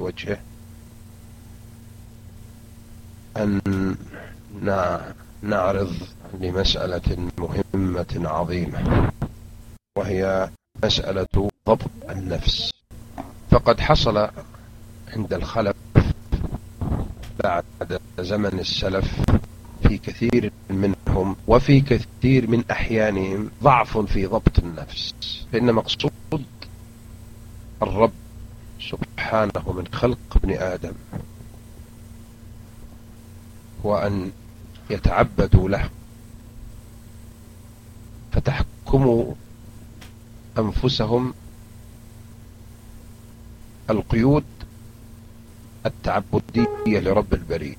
بوجهه أن نعرض لمسألة مهمة عظيمة وهي مسألة ضبط النفس. فقد حصل عند الخلف بعد زمن السلف في كثير منهم وفي كثير من أحيانهم ضعف في ضبط النفس. فإن مقصود الرب سبحانه من خلق ابن آدم هو أن يتعبدوا له فتحكموا أنفسهم القيود التعبدية لرب البرية.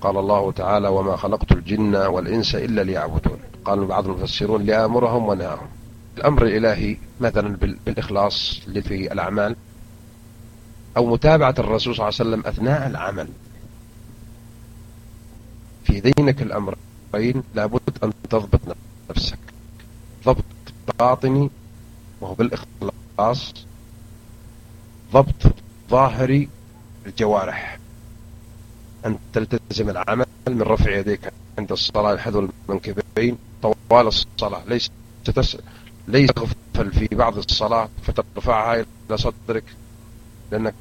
قال الله تعالى وما خلقت الجن والإنس إلا ليعبدون. قال بعض المفسرون لآمرهم ونهاهم. الأمر الإلهي مثلا بالإخلاص في الأعمال أو متابعة الرسول صلى الله عليه وسلم أثناء العمل. في ذينك الأمرين لابد أن تضبط نفسك. ضبط باطني وهو بالإخلاص. ضبط ظاهري الجوارح. أن تلتزم العمل من رفع يديك عند الصلاة لحذو المنكبين. طوال الصلاة. ليس تتس... ليس تغفل في بعض الصلاة فترفعها إلى صدرك لأنك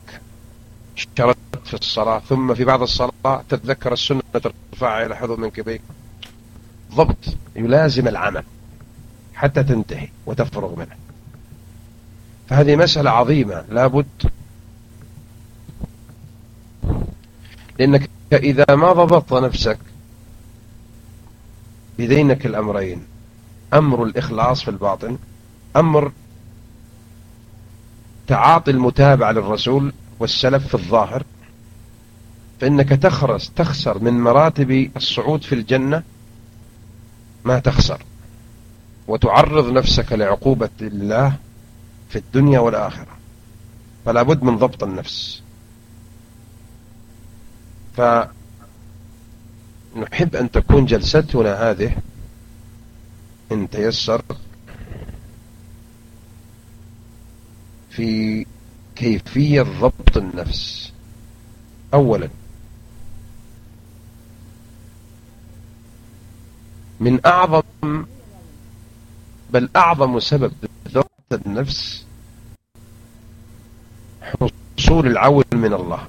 شردت في الصلاة. ثم في بعض الصلاة تتذكر السنة ترفعها إلى حذو المنكبين ضبط يلازم العمل حتى تنتهي وتفرغ منه فهذه مسألة عظيمة لابد لأنك إذا ما ضبطت نفسك بذينك الأمرين أمر الإخلاص في الباطن أمر تعاطي المتابعة للرسول والسلف في الظاهر فإنك تخرس تخسر من مراتب الصعود في الجنة ما تخسر. وتعرض نفسك لعقوبة الله في الدنيا والآخرة. فلا بد من ضبط النفس. فنحب أن تكون جلستنا هذه إن تيسر في كيفية ضبط النفس. أولا من أعظم بل أعظم سبب ضبط النفس حصول العون من الله.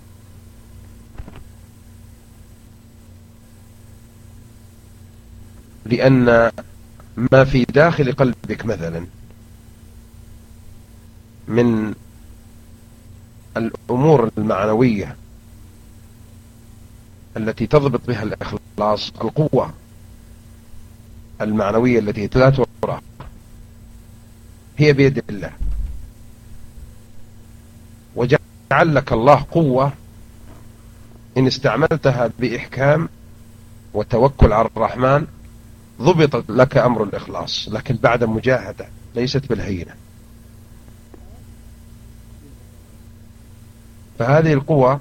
لأن ما في داخل قلبك مثلا من الأمور المعنوية التي تضبط بها الإخلاص القوة المعنوية التي لا ترى هي بيد الله. وجعل لك الله قوة إن استعملتها بإحكام وتوكل على الرحمن ضبط لك أمر الإخلاص لكن بعد مجاهدة ليست بالهينة. فهذه القوة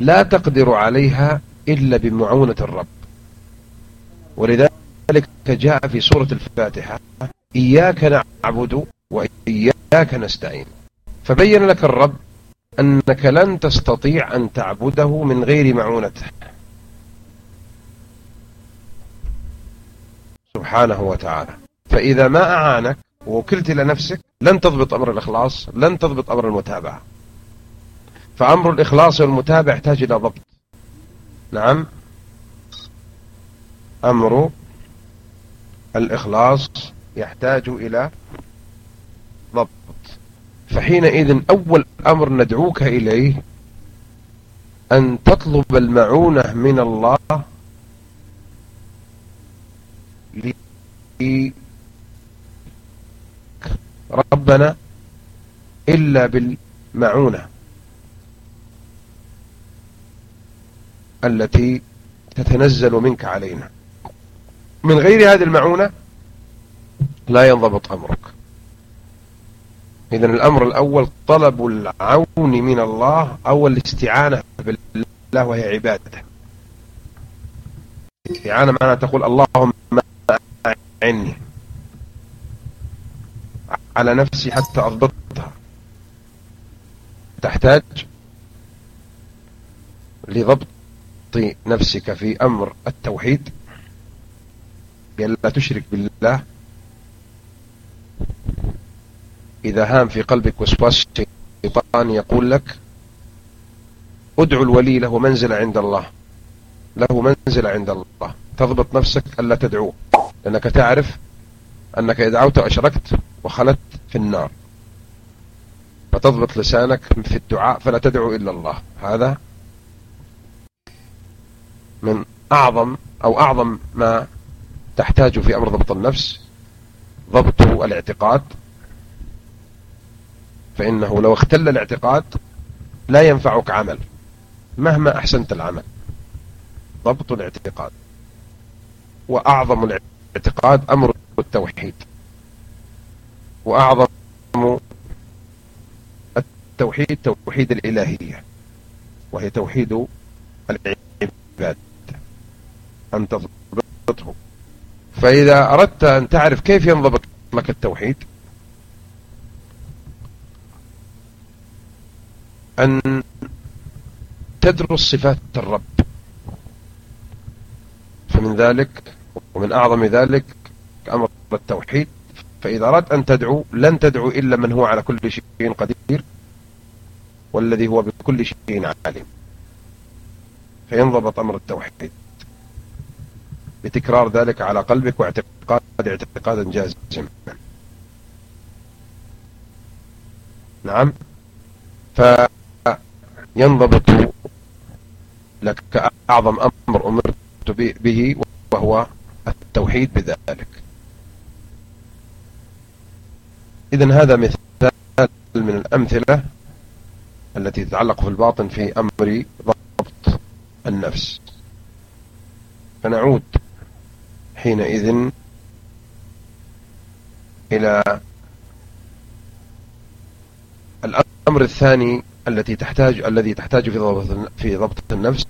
لا تقدر عليها إلا بمعونة الرب. ولذلك جاء في سورة الفاتحة إياك نعبد وإياك نستعين. فبين لك الرب أنك لن تستطيع أن تعبده من غير معونته. سبحانه وتعالى. فإذا ما أعانك ووكلت إلى نفسك لن تضبط أمر الإخلاص لن تضبط أمر المتابعة. فأمر الإخلاص والمتابعة يحتاج إلى ضبط. نعم. أمر الإخلاص يحتاج إلى ضبط. فحينئذ أول أمر ندعوك إليه أن تطلب المعونة من الله ربنا إلا بالمعونة التي تتنزل منك علينا. من غير هذه المعونة لا ينضبط أمرك. إذن الأمر الأول طلب العون من الله أو الاستعانة بالله وهي عبادته. استعانة معنى تقول اللهم أعني على نفسي حتى أضبطها تحتاج لضبط نفسك في أمر التوحيد. بأن لا تشرك بالله. إذا هام في قلبك وسواس الشيطان يقول لك ادعو الولي له منزل عند الله. له منزل عند الله. تضبط نفسك ألا تدعوه. لأنك تعرف أنك إذا دعوت أشركت وخلت في النار. فتضبط لسانك في الدعاء فلا تدعو إلا الله. هذا من أعظم أو أعظم ما تحتاج في أمر ضبط النفس ضبط الاعتقاد. فإنه لو اختل الاعتقاد لا ينفعك عمل مهما أحسنت العمل. ضبط الاعتقاد. وأعظم الاعتقاد. أمر التوحيد وأعظم التوحيد توحيد الإلهية وهي توحيد العباد أن تضبطه. فإذا أردت أن تعرف كيف ينضبط لك التوحيد أن تدرس صفات الرب. فمن ذلك ومن أعظم ذلك أمر التوحيد. فإذا أردت أن تدعو لن تدعو إلا من هو على كل شيء قدير والذي هو بكل شيء عالم فينضبط أمر التوحيد بتكرار ذلك على قلبك واعتقاد اعتقادا جازما. نعم. فينضبط لك أعظم أمر أمرت به وهو التوحيد بذلك. إذا هذا مثال من الأمثلة التي تتعلق في الباطن في أمر ضبط النفس. فنعود حينئذ إلى الأمر الثاني التي تحتاج الذي تحتاج في ضبط في ضبط النفس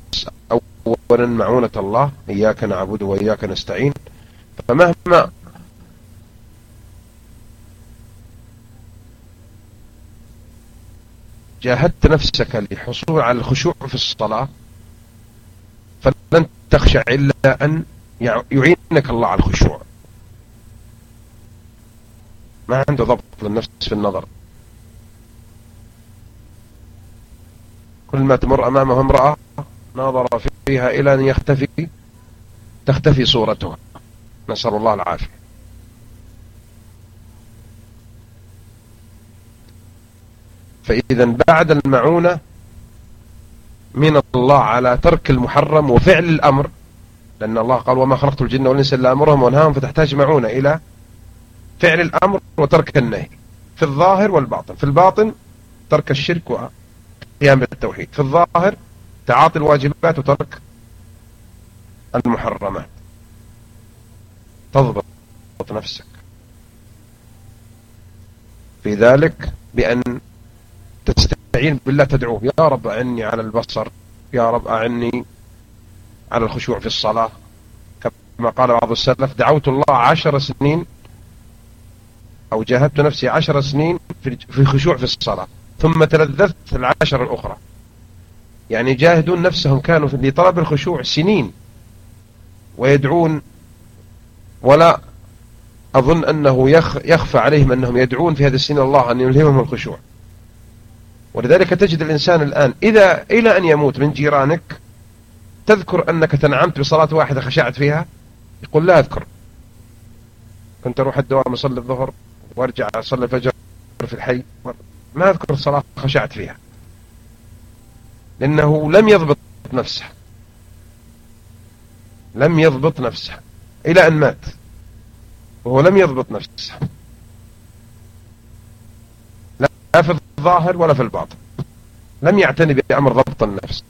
أولا معونة الله إياك نعبد وإياك نستعين فمهما جاهدت نفسك للحصول على الخشوع في الصلاة فلن تخشع إلا أن يعينك الله على الخشوع. ما عنده ضبط للنفس في النظر. كل ما تمر أمامه امرأة ناظر فيها إلى أن يختفي تختفي صورتها. نسأل الله العافية. فإذا بعد المعونة من الله على ترك المحرم وفعل الأمر لأن الله قال وما خلقت الجن والإنس إلا أمرهم وانهاهم فتحتاج معونة إلى فعل الأمر وترك النهي. في الظاهر والباطن. في الباطن ترك الشرك وقيام بالتوحيد في الظاهر تعاطي الواجبات وترك المحرمات. تضبط نفسك. في ذلك بأن تستعين بالله تدعوه. يا رب أعني على البصر. يا رب أعني على الخشوع في الصلاة. كما قال بعض السلف دعوت الله عشر سنين أو جاهدت نفسي عشر سنين في الخشوع في الصلاة. ثم تلذذت العشر الأخرى. يعني جاهدون نفسهم كانوا لطلب الخشوع سنين ويدعون ولا أظن أنه يخفى عليهم أنهم يدعون في هذه السنين الله أن يلهمهم الخشوع. ولذلك تجد الإنسان الآن إذا إلى أن يموت من جيرانك تذكر أنك تنعمت بصلاة واحدة خشعت فيها؟ يقول لا أذكر. كنت أروح الدوام أصلي الظهر وأرجع أصلي الفجر في الحي ما أذكر صلاة خشعت فيها. لأنه لم يضبط نفسه. لم يضبط نفسه. إلى أن مات. وهو لم يضبط نفسه. لا في الظاهر ولا في الباطن. لم يعتني بأمر ضبط النفس.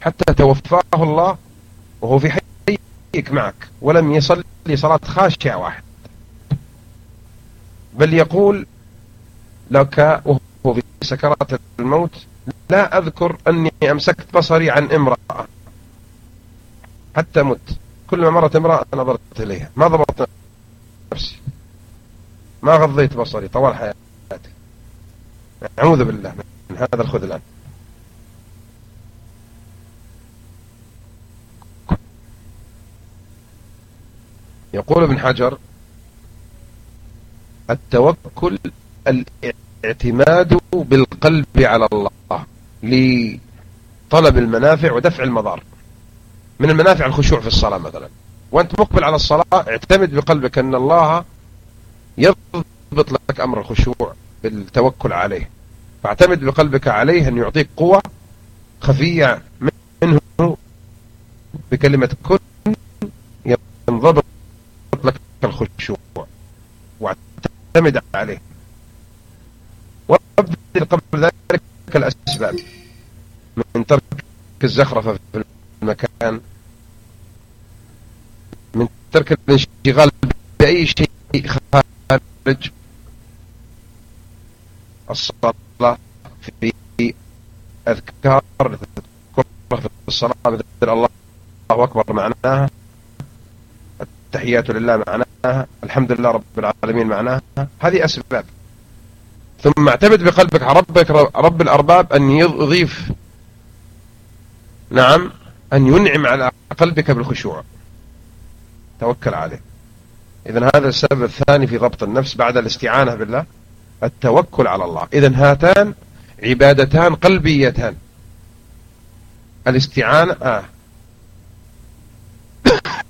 حتى توفاه الله وهو في حيك معك. ولم يصلي صلاة خاشعة واحد بل يقول لك وهو في سكرات الموت لا أذكر أني أمسكت بصري عن امرأة. حتى مت. كل ما مرت امرأة نظرت إليها. ما ضبطت نفسي. ما غضيت بصري طوال حياتي. أعوذ بالله من هذا الخذلان يقول ابن حجر التوكل الاعتماد بالقلب على الله لطلب المنافع ودفع المضار. من المنافع الخشوع في الصلاة مثلا. وأنت مقبل على الصلاة اعتمد بقلبك أن الله يضبط لك أمر الخشوع بالتوكل عليه. فاعتمد بقلبك عليه أن يعطيك قوة خفية منه بكلمة كن ينضبط لك الخشوع. واعتمد عليه. الزخرفة في المكان. من ترك الانشغال بأي شيء خارج. الصلاة في أذكار في الصلاة مثل الله أكبر معناها. التحيات لله معناها. الحمد لله رب العالمين معناها. هذه أسباب. ثم اعتمد بقلبك على ربك رب الأرباب أن يضيف نعم. أن ينعم على قلبك بالخشوع. توكل عليه. إذا هذا السبب الثاني في ضبط النفس بعد الاستعانة بالله. التوكل على الله. إذا هاتان عبادتان قلبيتان. الاستعانة آه.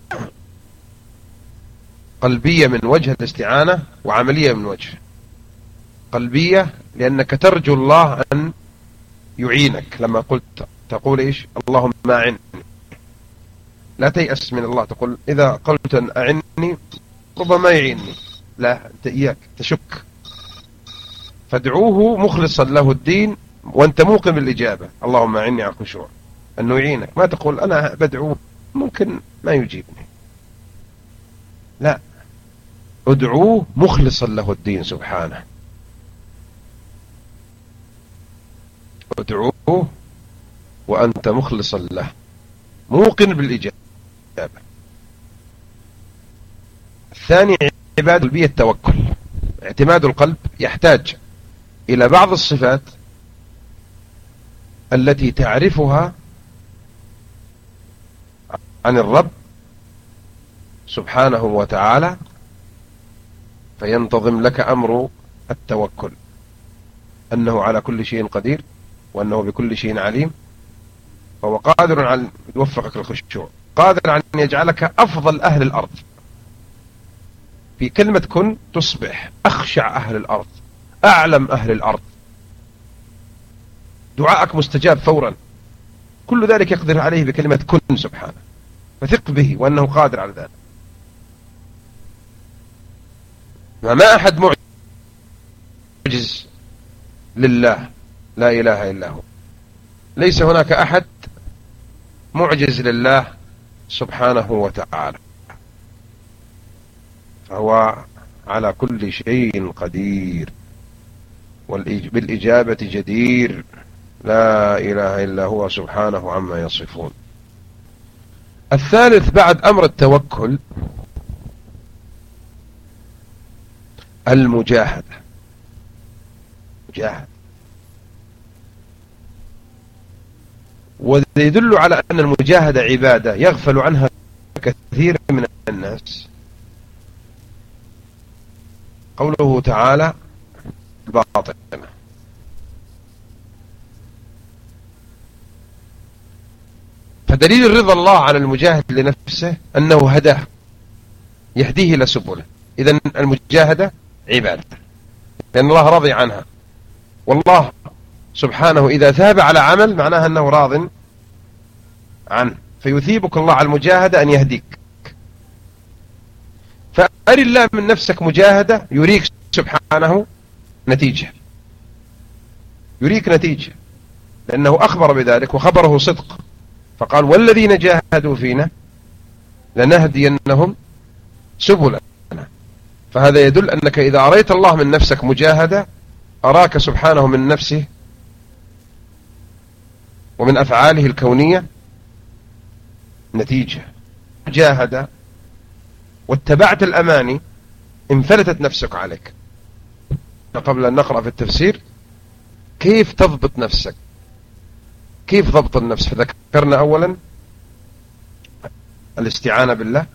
قلبية من وجه الاستعانة وعملية من وجه. قلبية لأنك ترجو الله أن يعينك. لما قلت تقول إيش؟ اللهم أعني. لا تيأس من الله تقول إذا قلت أعني ربما يعينني لا أنت إياك تشك. فادعوه مخلصا له الدين وأنت موقن بالإجابة. اللهم أعني على الخشوع أنه يعينك. ما تقول أنا بدعوه ممكن ما يجيبني. لا. ادعوه مخلصا له الدين سبحانه. ادعوه وأنت مخلصا له موقن بالإجابة. الثاني عبادة قلبية التوكل. اعتماد القلب يحتاج إلى بعض الصفات التي تعرفها عن الرب سبحانه وتعالى فينتظم لك أمر التوكل. أنه على كل شيء قدير وأنه بكل شيء عليم. فهو قادر على يوفقك للخشوع قادر على أن يجعلك أفضل أهل الأرض. في كلمة كن تصبح أخشع أهل الأرض أعلم أهل الأرض. دعاءك مستجاب فورا. كل ذلك يقدر عليه بكلمة كن سبحانه. فثق به وأنه قادر على ذلك. ما أحد معجز لله. لا إله إلا هو. ليس هناك أحد معجز لله سبحانه وتعالى. فهو على كل شيء قدير. بالإجابة جدير. لا إله إلا هو سبحانه عما يصفون. الثالث بعد أمر التوكل المجاهدة. ويدل على أن المجاهدة عبادة يغفل عنها كثير من الناس. قوله تعالى باطنة فدليل رضا الله على المجاهد لنفسه أنه هداه يهديه إلى سبله. إذا المجاهدة عبادة لأن الله رضي عنها. والله سبحانه إذا ثاب على عمل معناها أنه راض عنه فيثيبك الله على المجاهدة أن يهديك. فأري الله من نفسك مجاهدة يريك سبحانه نتيجة. يريك نتيجة. لأنه أخبر بذلك وخبره صدق. فقال والذين جاهدوا فينا لنهدينهم سبلنا. فهذا يدل أنك إذا أريت الله من نفسك مجاهدة أراك سبحانه من نفسه ومن أفعاله الكونية نتيجة. جاهد واتبعت الأماني انفلتت نفسك عليك. قبل أن نقرأ في التفسير كيف تضبط نفسك؟ كيف ضبط النفس؟ فذكرنا أولا الاستعانة بالله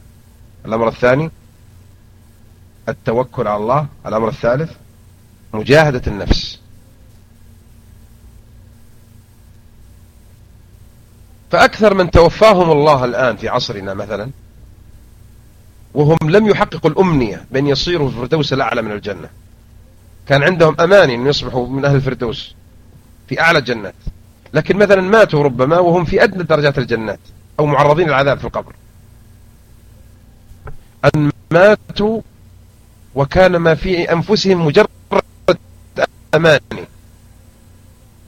الأمر الثاني التوكل على الله الأمر الثالث مجاهدة النفس. فأكثر من توفاهم الله الآن في عصرنا مثلا وهم لم يحققوا الأمنية بأن يصيروا في الفردوس الأعلى من الجنة. كان عندهم أماني أن يصبحوا من أهل الفردوس في أعلى الجنات. لكن مثلا ماتوا ربما وهم في أدنى درجات الجنات أو معرضين للعذاب في القبر. أن ماتوا وكان ما في أنفسهم مجرد أماني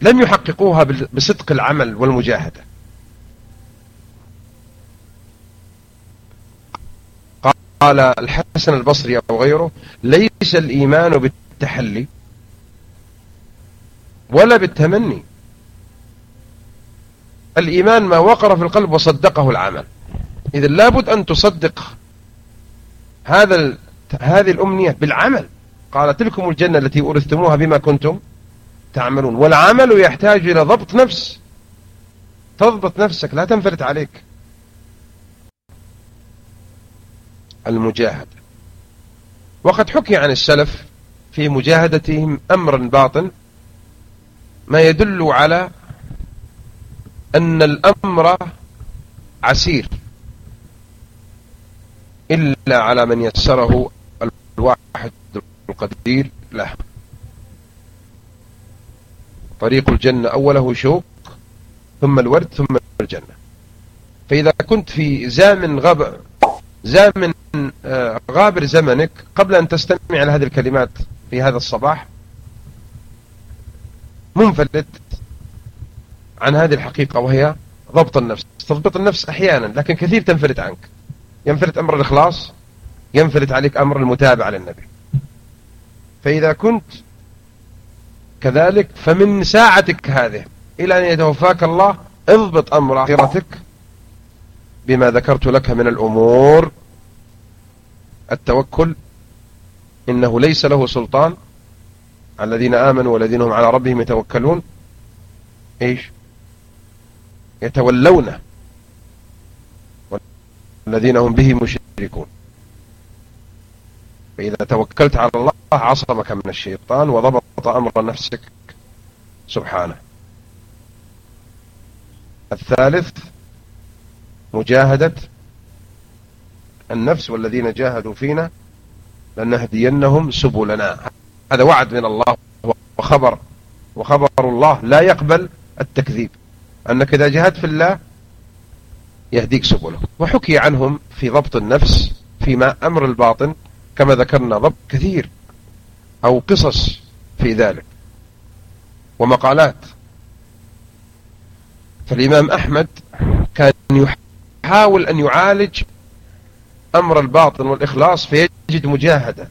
لم يحققوها بصدق العمل والمجاهدة. قال الحسن البصري أو غيره ليس الإيمان بالتحلي ولا بالتمني. الإيمان ما وقر في القلب وصدقه العمل. إذا لابد أن تصدق هذا هذه الأمنية بالعمل. قال تلكم الجنة التي أورثتموها بما كنتم تعملون. والعمل يحتاج إلى ضبط نفس. تضبط نفسك لا تنفلت عليك. المجاهدة وقد حكي عن السلف في مجاهدتهم أمرا باطن ما يدل على أن الأمر عسير إلا على من يسره الواحد القدير له. طريق الجنة أوله شوق ثم الورد ثم الجنة. فإذا كنت في زامن غب زامن آه، غابر زمنك قبل أن تستمع إلى هذه الكلمات في هذا الصباح منفلت عن هذه الحقيقة وهي ضبط النفس. تضبط النفس أحيانا لكن كثير تنفلت عنك. ينفلت أمر الإخلاص ينفلت عليك أمر المتابعة للنبي. فإذا كنت كذلك فمن ساعتك هذه إلى أن يتوفاك الله اضبط أمر آخرتك. بما ذكرت لك من الأمور. التوكل إنه ليس له سلطان. الذين آمنوا والذين هم على ربهم يتوكلون. إيش؟ يتولونه والذين هم به مشركون. فإذا توكلت على الله عصمك من الشيطان وضبط أمر نفسك. سبحانه. الثالث مجاهدة النفس والذين جاهدوا فينا لنهدينهم سبلنا. هذا وعد من الله وخبر وخبر الله لا يقبل التكذيب. أنك إذا جاهدت في الله يهديك سبله وحكي عنهم في ضبط النفس فيما أمر الباطن كما ذكرنا ضبط كثير أو قصص في ذلك ومقالات. فالإمام أحمد كان يحاول أن يعالج أمر الباطن والإخلاص فيجد مجاهدة.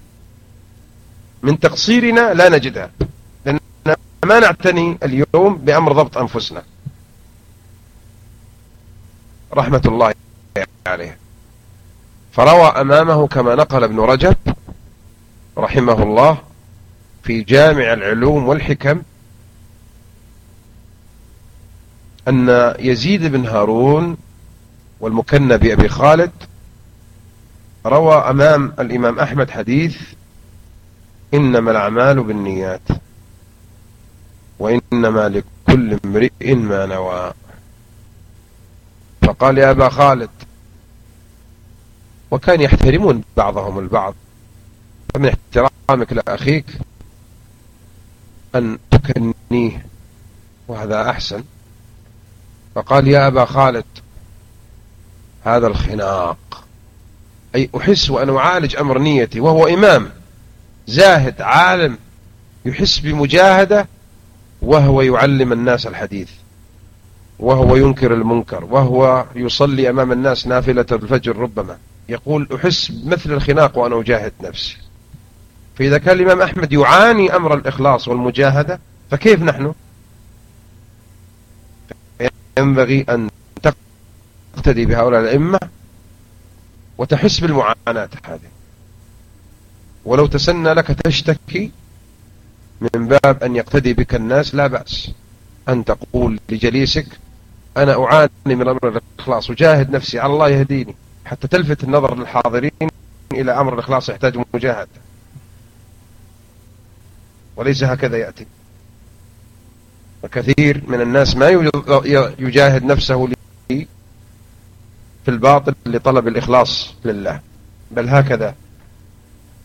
من تقصيرنا لا نجدها لأن ما نعتني اليوم بأمر ضبط أنفسنا. رحمة الله عليه. فروى أمامه كما نقل ابن رجب رحمه الله في جامع العلوم والحكم أن يزيد بن هارون والمكنى بأبي خالد روى أمام الإمام أحمد حديث إنما الأعمال بالنيات وإنما لكل امرئ ما نوى. فقال يا أبا خالد وكان يحترمون بعضهم البعض فمن احترامك لأخيك أن تكنيه وهذا أحسن. فقال يا أبا خالد هذا الخناق. أي أحس وأنا أعالج أمر نيتي وهو إمام زاهد عالم يحس بمجاهدة وهو يعلم الناس الحديث وهو ينكر المنكر وهو يصلي أمام الناس نافلة الفجر ربما. يقول أحس مثل الخناق وأنا أجاهد نفسي. فإذا كان الإمام أحمد يعاني أمر الإخلاص والمجاهدة فكيف نحن؟ ينبغي أن تقتدي بهؤلاء الأئمة وتحس بالمعاناة هذه. ولو تسنى لك تشتكي من باب أن يقتدي بك الناس لا بأس أن تقول لجليسك أنا أعاني من أمر الإخلاص وجاهد نفسي على الله يهديني حتى تلفت النظر للحاضرين إلى أمر الإخلاص يحتاج مجاهدة. وليس هكذا يأتي. وكثير من الناس ما يجاهد نفسه في الباطل لطلب الإخلاص لله. بل هكذا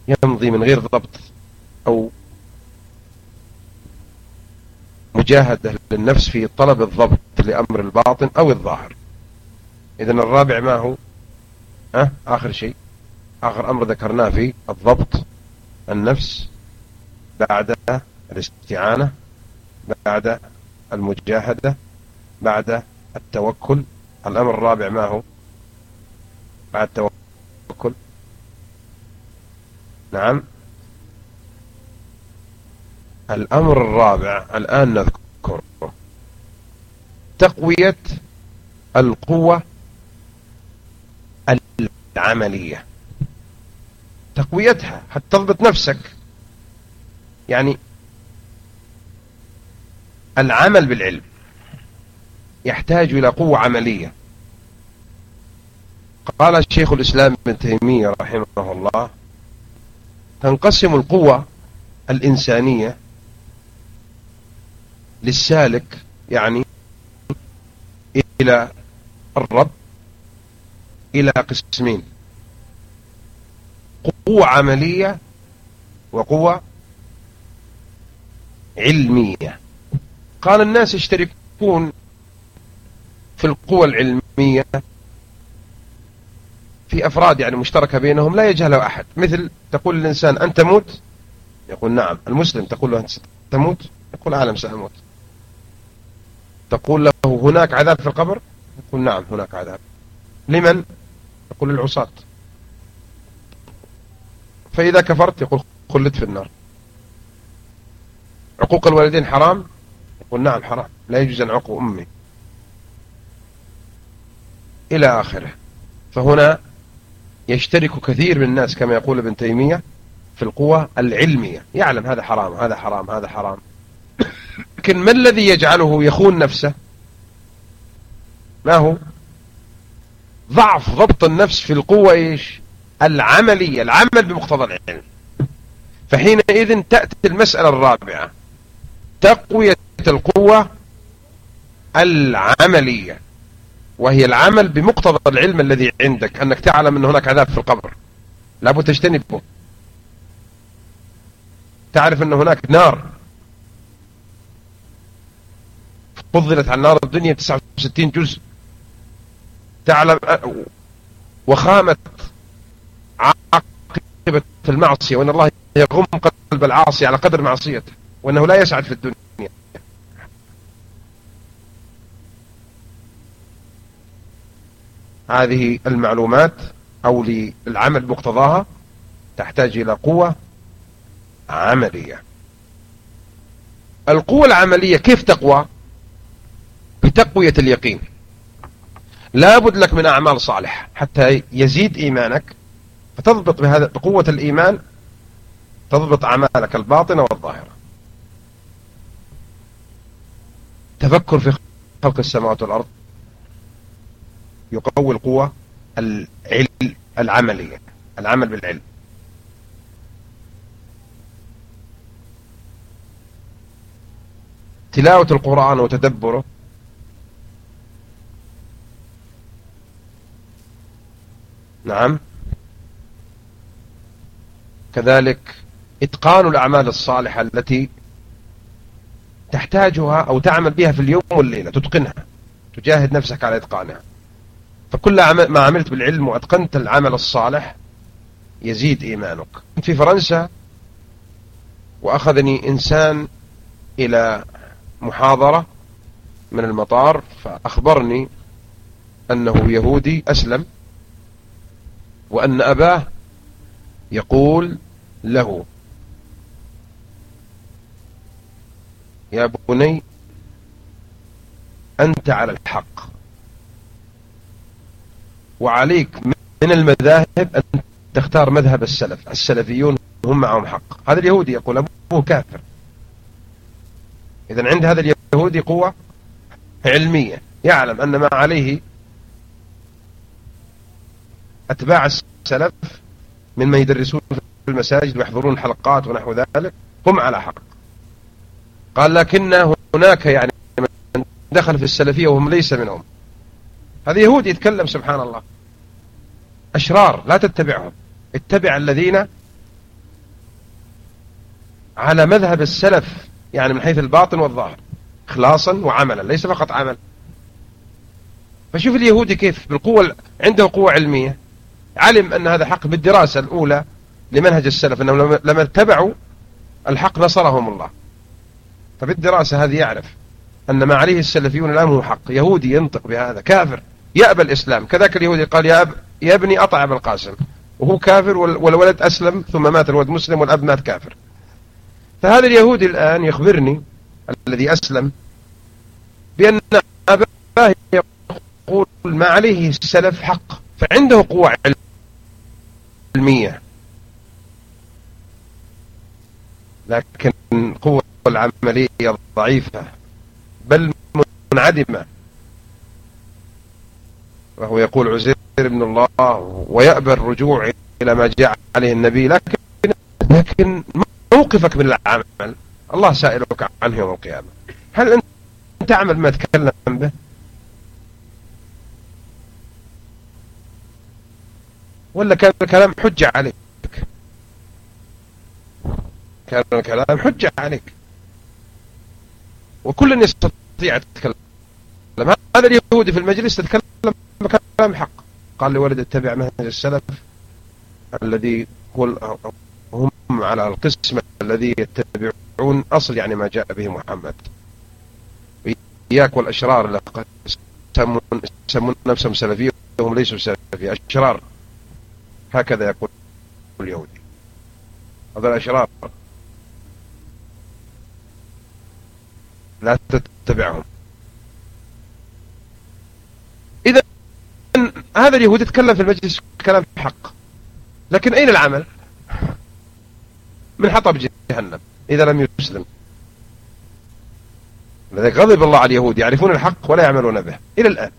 يمضي من غير ضبط أو مجاهدة للنفس في طلب الضبط لأمر الباطن أو الظاهر. إذا الرابع ما هو؟ أه؟ آخر شيء. آخر أمر ذكرناه في الضبط النفس بعد الاستعانة بعد المجاهدة بعد التوكل. الأمر الرابع ما هو؟ بعد التوكل نعم. الأمر الرابع الآن نذكره تقوية القوة العملية. تقويتها حتى تضبط نفسك. يعني العمل بالعلم يحتاج إلى قوة عملية. قال الشيخ الإسلام ابن تيمية رحمه الله تنقسم القوة الإنسانية للسالك يعني إلى الرب إلى قسمين. قوة عملية وقوة علمية. قال الناس يشتركون في القوى العلمية في أفراد يعني مشتركة بينهم لا يجهله أحد. مثل تقول الإنسان أنت موت؟ يقول نعم. المسلم تقول له أنت تموت يقول أعلم سأموت تقول له هناك عذاب في القبر؟ يقول نعم هناك عذاب. لمن؟ يقول للعصاة. فإذا كفرت يقول خلد في النار. عقوق الوالدين حرام؟ يقول نعم حرام. لا يجوز أن عقو أمي. إلى آخره. فهنا يشترك كثير من الناس كما يقول ابن تيمية في القوة العلمية. يعلم هذا حرام هذا حرام هذا حرام. لكن ما الذي يجعله يخون نفسه؟ ما هو؟ ضعف ضبط النفس في القوة إيش؟ العملية العمل بمقتضى العلم. فحينئذ تأتي المسألة الرابعة تقوية القوة العملية. وهي العمل بمقتضى العلم الذي عندك أنك تعلم أن هناك عذاب في القبر. لابد تجتنبه. تعرف أن هناك نار. فضلت عن نار الدنيا 69 جزء. تعلم وخامة عاقبة المعصية وأن الله يغم قلب العاصي على قدر معصيته وأنه لا يسعد في الدنيا. هذه المعلومات أو للعمل مقتضاها تحتاج إلى قوة عملية. القوة العملية كيف تقوى؟ بتقوية اليقين. لابد لك من أعمال صالحة. حتى يزيد إيمانك فتضبط بهذا بقوة الإيمان تضبط أعمالك الباطنة والظاهرة. تفكر في خلق السماوات والأرض. يقوي القوة العلم العملية العمل بالعلم. تلاوة القرآن وتدبره. نعم. كذلك إتقان الأعمال الصالحة التي تحتاجها أو تعمل بها في اليوم والليلة تتقنها تجاهد نفسك على إتقانها. فكل ما عملت بالعلم وأتقنت العمل الصالح يزيد إيمانك. في فرنسا وأخذني إنسان إلى محاضرة من المطار فأخبرني أنه يهودي أسلم وأن أباه يقول له يا بني أنت على الحق. وعليك من المذاهب أن تختار مذهب السلف. السلفيون هم معهم حق. هذا اليهودي يقول أبوه كافر. إذا عند هذا اليهودي قوة علمية. يعلم أن ما عليه أتباع السلف ممن يدرسون في المساجد ويحضرون حلقات ونحو ذلك هم على حق. قال لكن هناك يعني من دخل في السلفية وهم ليس منهم. هذا يهودي يتكلم سبحان الله. أشرار لا تتبعهم. اتبع الذين على مذهب السلف يعني من حيث الباطن والظاهر إخلاصا وعملا ليس فقط عمل فشوف اليهودي كيف بالقوة عنده قوة علمية. علم أن هذا حق بالدراسة الأولى لمنهج السلف أنهم لما اتبعوا الحق نصرهم الله. فبالدراسة هذه يعرف أن ما عليه السلفيون الآن هو حق. يهودي ينطق بهذا كافر. يأبى الإسلام. كذاك اليهودي قال يا, أب يا ابني أطع أبا القاسم. وهو كافر والولد أسلم ثم مات الولد مسلم والأب مات كافر. فهذا اليهودي الآن يخبرني الذي أسلم بأن أباه يقول ما عليه السلف حق فعنده قوة علمية. لكن قوة العملية ضعيفة بل منعدمة. وهو يقول عزير ابن الله ويأبى الرجوع إلى ما جاء عليه النبي لكن لكن موقفك من العمل؟ الله سائلك عنه يوم القيامة. هل أنت تعمل ما تكلم به؟ ولا كان الكلام حجة عليك؟ كان الكلام حجة عليك. وكل يستطيع يتكلم هذا اليهودي في المجلس تتكلم بكلام حق. قال لولد اتبع منهج السلف الذي هو هم على القسم الذي يتبعون أصل يعني ما جاء به محمد. إياك والأشرار اللي يسمون نفسهم سلفية وهم ليسوا سلفية أشرار. هكذا يقول اليهودي. هذا الأشرار. لا تتبعهم إذا هذا اليهودي يتكلم في المجلس كلام حق. لكن أين العمل؟ من حطب جهنم. إذا لم يسلم. لذلك غضب الله على اليهود يعرفون الحق ولا يعملون به. إلى الآن.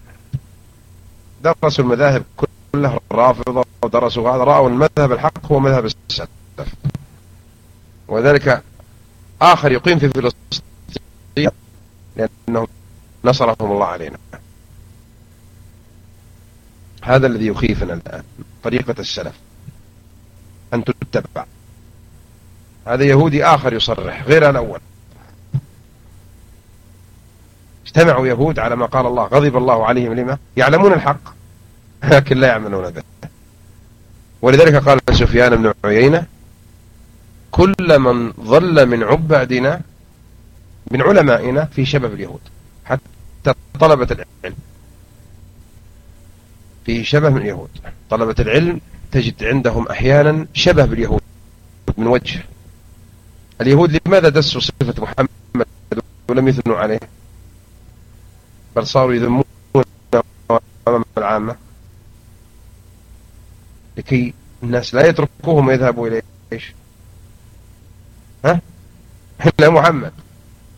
درسوا المذاهب كلها الرافضة ودرسوا هذا رأوا المذهب الحق هو مذهب السلف. وذلك آخر يقيم في فلسطين لأنهم نصرهم الله علينا. هذا الذي يخيفنا الآن طريقة السلف أن تتبع. هذا يهودي آخر يصرح غير الأول اجتمعوا يهود على ما قال الله غضب الله عليهم لما؟ يعلمون الحق لكن لا يعملون به. ولذلك قال سفيان بن عيينة كل من ظل من عبادنا من علمائنا في شباب اليهود حتى طلبة العلم. في شبه من اليهود. طلبة العلم تجد عندهم أحيانا شبه باليهود من وجه. اليهود لماذا دسوا صفة محمد ولم يثنوا عليه؟ بل صاروا يذمون أمام العامة. لكي الناس لا يتركوهم ويذهبوا إلى إيش؟ ها؟ إلا محمد.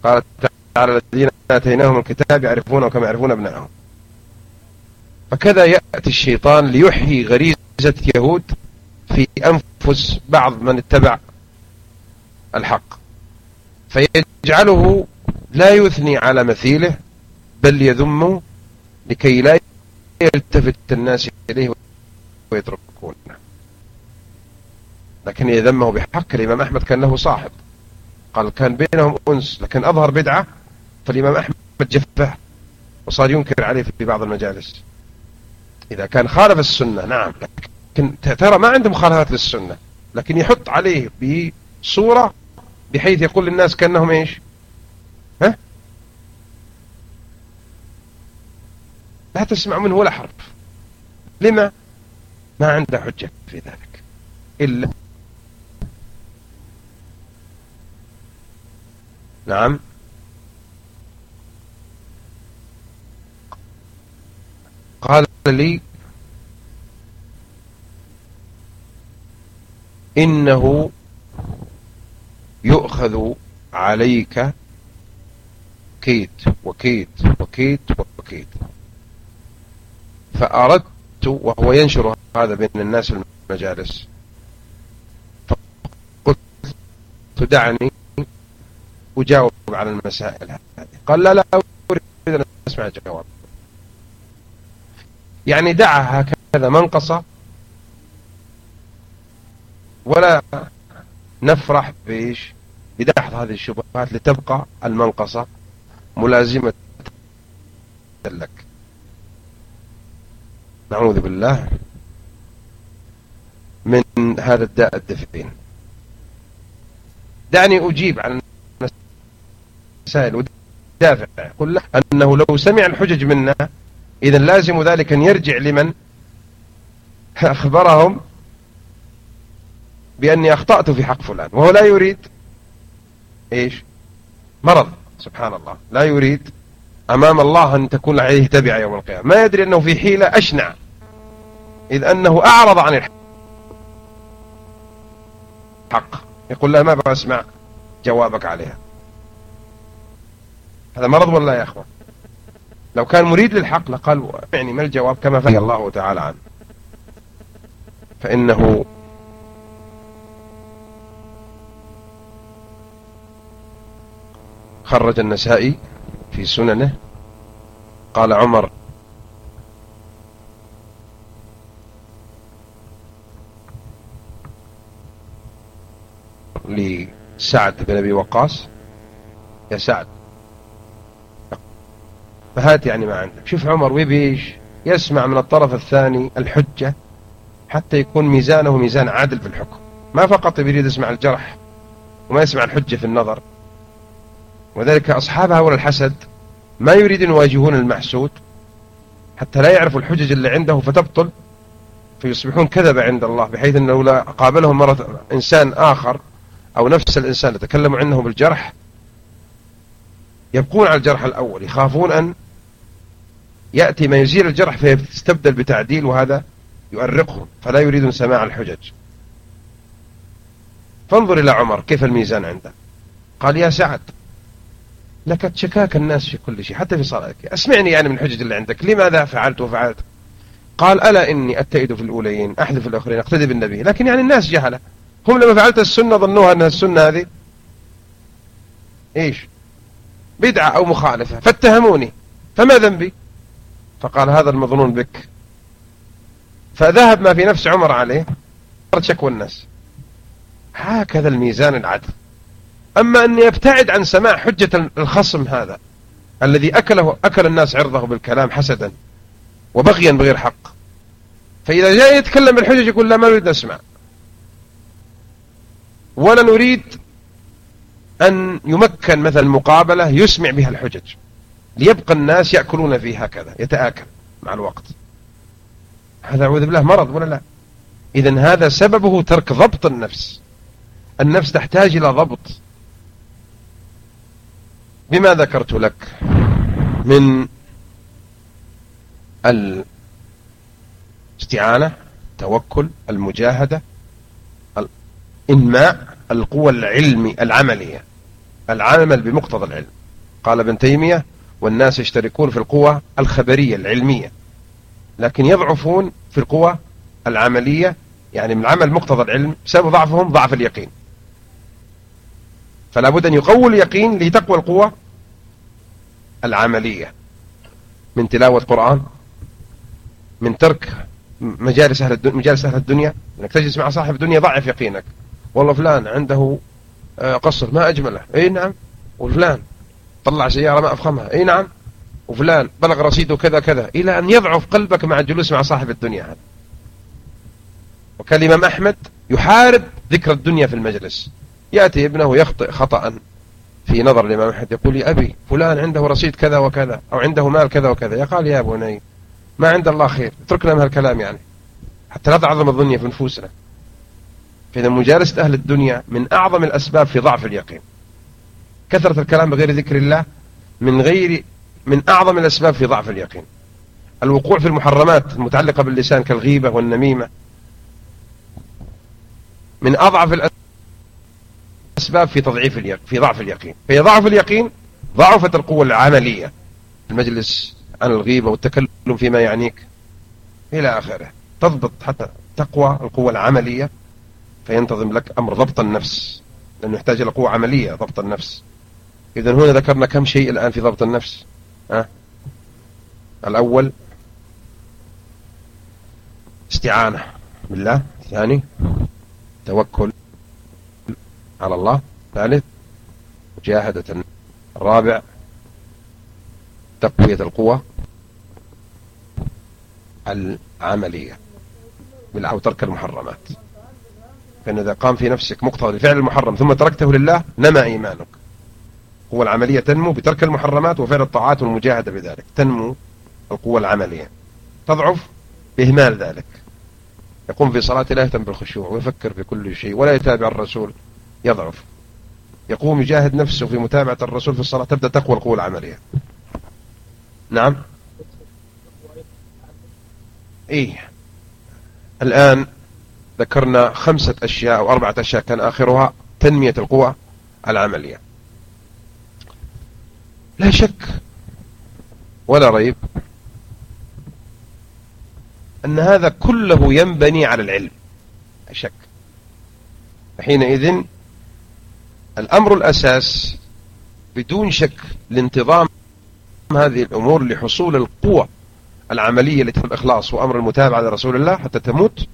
قال تعالى الذين آتيناهم الكتاب يعرفونه كما يعرفون ابنائهم فكذا يأتي الشيطان ليحيي غريزة يهود في أنفس بعض من اتبع الحق. فيجعله لا يثني على مثيله بل يذمه لكي لا يلتفت الناس إليه ويتركونه. لكن يذمه بحق الإمام أحمد كان له صاحب. قال كان بينهم أنس لكن أظهر بدعة فالإمام أحمد جفه وصار ينكر عليه في بعض المجالس. إذا كان خالف السنة نعم. لكن ترى ما عنده مخالفات للسنة. لكن يحط عليه بصورة بحيث يقول للناس كأنهم إيش؟ ها؟ لا تسمع منه ولا حرف. لما؟ ما عنده حجة في ذلك. إلا نعم. لي إنه يؤخذ عليك كيت وكيت وكيت وكيت. فأردت وهو ينشر هذا بين الناس المجالس. فقلت دعني وجاوب على المسائل هذه. قال لا لا أريد أن أسمع الجواب يعني دعها هكذا منقصة. ولا نفرح بإيش؟ بدحض هذه الشبهات لتبقى المنقصة ملازمة لك. نعوذ بالله من هذا الداء الدفين دعني أجيب عن المسائل ودافع قل له أنه لو سمع الحجج منا إذا لازم ذلك أن يرجع لمن أخبرهم بأني أخطأت في حق فلان وهو لا يريد إيش؟ مرض سبحان الله لا يريد أمام الله أن تكون عليه تبع يوم القيامة. ما يدري أنه في حيلة أشنع إذ أنه أعرض عن الحق. يقول لا ما بسمع جوابك عليها. هذا مرض ولا يا أخوان؟ لو كان مريد للحق لقال يعني ما الجواب كما فهي الله تعالى عنه. فإنه خرج النسائي في سننه قال عمر لسعد بن أبي وقاص يا سعد فهات يعني ما عندك. شوف عمر ويبيش يسمع من الطرف الثاني الحجة حتى يكون ميزانه ميزان عادل في الحكم. ما فقط يريد يسمع الجرح وما يسمع الحجة في النظر. وذلك أصحاب هؤلاء الحسد. ما يريدون يواجهون المحسود. حتى لا يعرفوا الحجج اللي عنده فتبطل. فيصبحون كذبة عند الله بحيث أنه لا قابلهم مرة إنسان آخر أو نفس الإنسان يتكلم عنه بالجرح. يبقون على الجرح الأول يخافون أن يأتي ما يزيل الجرح فيستبدل بتعديل وهذا يؤرقهم فلا يريدون سماع الحجج. فانظر إلى عمر كيف الميزان عنده؟ قال يا سعد لك شكاك الناس في كل شيء حتى في صلاتك. أسمعني يعني من الحجج اللي عندك لماذا فعلت وفعلت قال ألا إني أتئد في الأولين أحذف الآخرين أقتدي بالنبي لكن يعني الناس جهلة. هم لما فعلت السنة ظنوها أنها السنة هذه. إيش؟ بدعة أو مخالفة. فاتهموني. فما ذنبي؟ فقال هذا المظنون بك. فذهب ما في نفس عمر عليه شكوى الناس. هكذا الميزان العدل. أما أني أبتعد عن سماع حجة الخصم هذا الذي أكله أكل الناس عرضه بالكلام حسدا وبغيا بغير حق. فإذا جاء يتكلم بالحجج يقول لا ما نريد نسمع. ولا نريد أن يمكن مثل المقابلة يسمع بها الحجج. ليبقى الناس يأكلون فيه هكذا يتآكل مع الوقت. هذا أعوذ بالله مرض ولا لا؟ إذا هذا سببه ترك ضبط النفس. النفس تحتاج إلى ضبط. بما ذكرت لك من الاستعانة توكل المجاهدة إنماء القوى العلمي العملية. العمل بمقتضى العلم. قال ابن تيمية والناس يشتركون في القوى الخبرية العلمية لكن يضعفون في القوى العملية يعني من عمل مقتضى العلم سبب ضعفهم ضعف اليقين. فلا بد أن يقوي اليقين لتقوى القوة العملية. من تلاوة قرآن من ترك مجالس أهل الدنيا, مجالس أهل الدنيا أنك تجلس مع صاحب الدنيا ضعف يقينك. والله فلان عنده آه، قصر ما أجمله. أي نعم وفلان طلع سيارة ما أفخمها أي نعم. وفلان بلغ رصيده كذا كذا. إلى أن يضعف قلبك مع الجلوس مع صاحب الدنيا هذا. وكان الإمام أحمد يحارب ذكر الدنيا في المجلس. يأتي ابنه يخطئ خطأ في نظر الإمام أحمد. يقول لي أبي فلان عنده رصيد كذا وكذا أو عنده مال كذا وكذا. يقال يا بني ما عند الله خير. اتركنا من هالكلام يعني. حتى لا تعظم الدنيا في نفوسنا. فإذا مجالسة أهل الدنيا من أعظم الأسباب في ضعف اليقين. كثرة الكلام بغير ذكر الله من غير من أعظم الأسباب في ضعف اليقين. الوقوع في المحرمات المتعلقة باللسان كالغيبة والنميمة. من أضعف الأسباب في تضعيف في ضعف اليقين. في ضعف اليقين ضعفت القوة العملية المجلس عن الغيبة والتكلم فيما يعنيك إلى آخره. تضبط حتى تقوى القوة العملية فينتظم لك أمر ضبط النفس لأنه يحتاج إلى قوة عملية ضبط النفس. إذا هنا ذكرنا كم شيء الآن في ضبط النفس. ها؟ الأول استعانة بالله. ثاني توكل على الله. ثالث مجاهدة الرابع تقوية القوة العملية أو ترك المحرمات. فإن إذا قام في نفسك مقتضى لفعل المحرم ثم تركته لله نمى إيمانك. القوة العملية تنمو بترك المحرمات وفعل الطاعات والمجاهدة بذلك. تنمو القوة العملية. تضعف بإهمال ذلك. يقوم في صلاة لا يهتم بالخشوع ويفكر في كل شيء ولا يتابع الرسول. يضعف. يقوم يجاهد نفسه في متابعة الرسول في الصلاة. تبدأ تقوى القوة العملية. نعم. إيه. الآن ذكرنا خمسة أشياء أو أربعة أشياء كان آخرها تنمية القوى العملية. لا شك ولا ريب أن هذا كله ينبني على العلم لا شك. حينئذ الأمر الأساس بدون شك لانتظام هذه الأمور لحصول القوة العملية التي الإخلاص وأمر المتابعة لرسول الله حتى تموت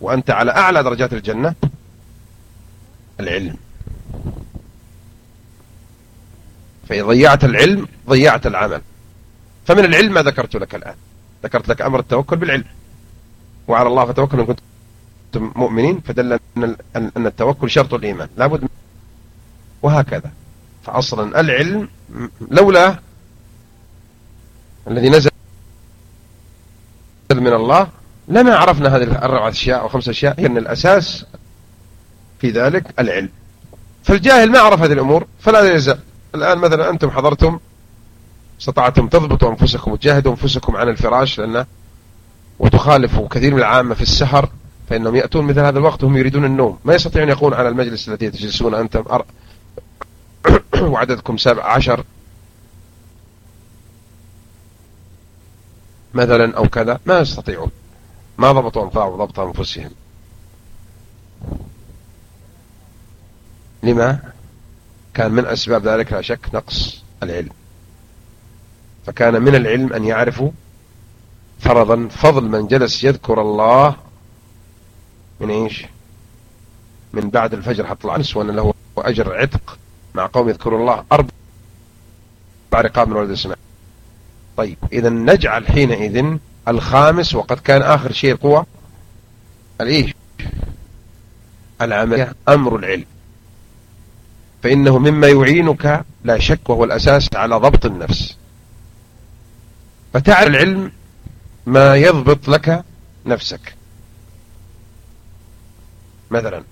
وأنت على أعلى درجات الجنة العلم. فإذا ضيعت العلم ضيعت العمل. فمن العلم ما ذكرت لك الآن. ذكرت لك أمر التوكل بالعلم. وعلى الله فتوكل إن كنتم مؤمنين فدل أن التوكل شرط الإيمان. لابد وهكذا. فأصلا العلم لولا الذي نزل من الله لما عرفنا هذه الأربعة أشياء أو خمس أشياء أن الأساس في ذلك العلم. فالجاهل ما عرف هذه الأمور فلا يزال الآن مثلا أنتم حضرتم استطعتم تضبطوا أنفسكم وتجاهدوا أنفسكم عن الفراش لأنه وتخالفوا كثير من العامة في السهر فإنهم يأتون مثل هذا الوقت وهم يريدون النوم. ما يستطيعون يقولون على المجلس الذي تجلسون أنتم. أر... وعددكم سبع عشر. مثلا أو كذا ما يستطيعون. ما ضبطوا أنفاعوا ضبط أنفسهم. لما؟ كان من أسباب ذلك لا شك نقص العلم. فكان من العلم أن يعرفوا فرضا فضل من جلس يذكر الله من إيش؟ من بعد الفجر حتى طلع وأن له أجر عتق مع قوم يذكروا الله. أربع رقاب من ولد إسماعيل طيب إذا نجعل حينئذ الخامس وقد كان آخر شيء القوة الإيش؟ العملية أمر العلم. فإنه مما يعينك لا شك وهو الأساس على ضبط النفس. فتعرف العلم ما يضبط لك نفسك. مثلا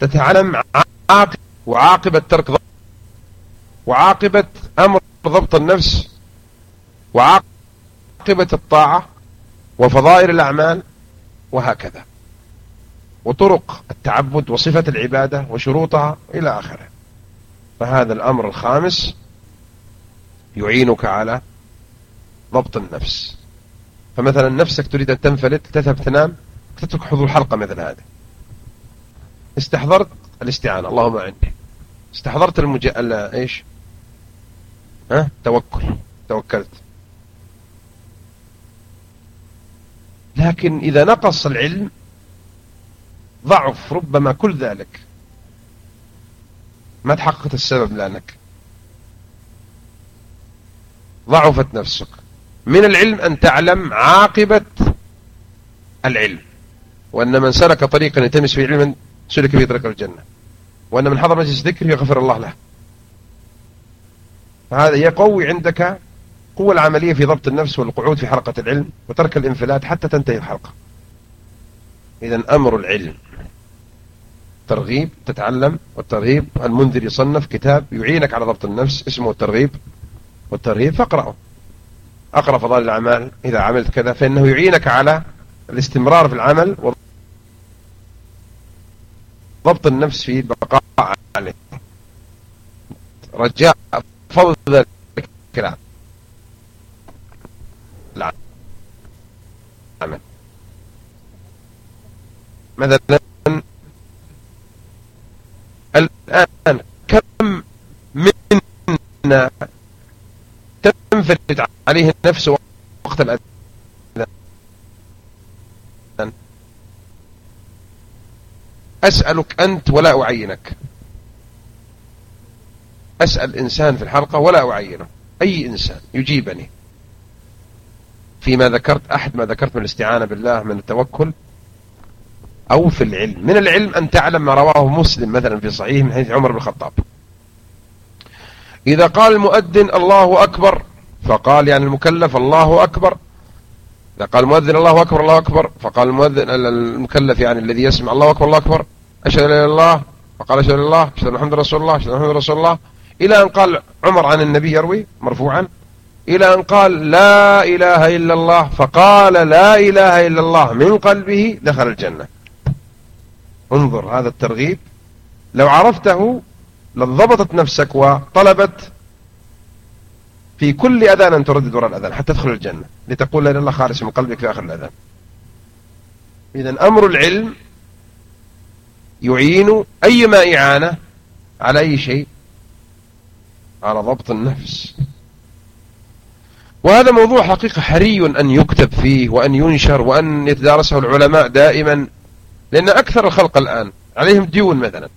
تتعلم عاقب وعاقبة ترك ضبط وعاقبة أمر ضبط النفس وعاقبة الطاعة وفضائل الأعمال وهكذا. وطرق التعبد وصفة العبادة وشروطها إلى آخره. فهذا الأمر الخامس يعينك على ضبط النفس. فمثلا نفسك تريد أن تنفلت تذهب تنام تترك حضور حلقة مثل هذا استحضرت الاستعانة. اللهم عني استحضرت المج... إيش؟ ها؟ توكل. توكلت. لكن إذا نقص العلم ضعف ربما كل ذلك. ما تحققت السبب لأنك؟ ضعفت نفسك. من العلم أن تعلم عاقبة العلم وأن من سلك طريقا يلتمس فيه علما سلك في طريق الجنة وأن من حضر مجلس ذكر يغفر الله له. فهذا يقوي عندك قوة العملية في ضبط النفس والقعود في حلقة العلم وترك الانفلات حتى تنتهي الحلقة. إذا أمر العلم. ترغيب تتعلم والترغيب المنذر يصنف كتاب يعينك على ضبط النفس اسمه الترغيب. والترهيب فاقرأه. أقرأ فضائل الأعمال. إذا عملت كذا فإنه يعينك على الاستمرار في العمل وضبط النفس في البقاء عليه رجاء فضل ذلك الكلام العمل مثلا الآن كم منا تنفرد عليه نفسه وقت الأذان؟ أسألك أنت ولا أعينك. أسأل إنسان في الحلقة ولا أعينه. أي إنسان يجيبني؟ فيما ذكرت أحد ما ذكرت من الاستعانة بالله من التوكل أو في العلم. من العلم أن تعلم ما رواه مسلم مثلا في صحيح من حديث عمر بن الخطاب. إذا قال المؤذن الله أكبر فقال يعني المكلف الله أكبر. إذا قال المؤذن الله أكبر الله أكبر. فقال المؤذن المكلف يعني الذي يسمع الله أكبر الله أكبر. أشهد أن لا إله إلا الله. فقال أشهد أن الله. أشهد أن محمد رسول الله. أشهد أن محمد رسول الله. إلى أن قال عمر عن النبي يروي مرفوعا. إلى أن قال لا إله إلا الله. فقال لا إله إلا الله من قلبه دخل الجنة. انظر هذا الترغيب. لو عرفته لضبطت نفسك وطلبت في كل أذان أن تردد وراء الأذان حتى تدخل الجنة. لتقول لا الله خالص من قلبك في آخر الأذان. إذا أمر العلم يعين أيما إعانة على أي شيء؟ على ضبط النفس. وهذا موضوع حقيقة حري أن يكتب فيه وأن ينشر وأن يتدارسه العلماء دائما. لأن أكثر الخلق الآن عليهم ديون مثلا.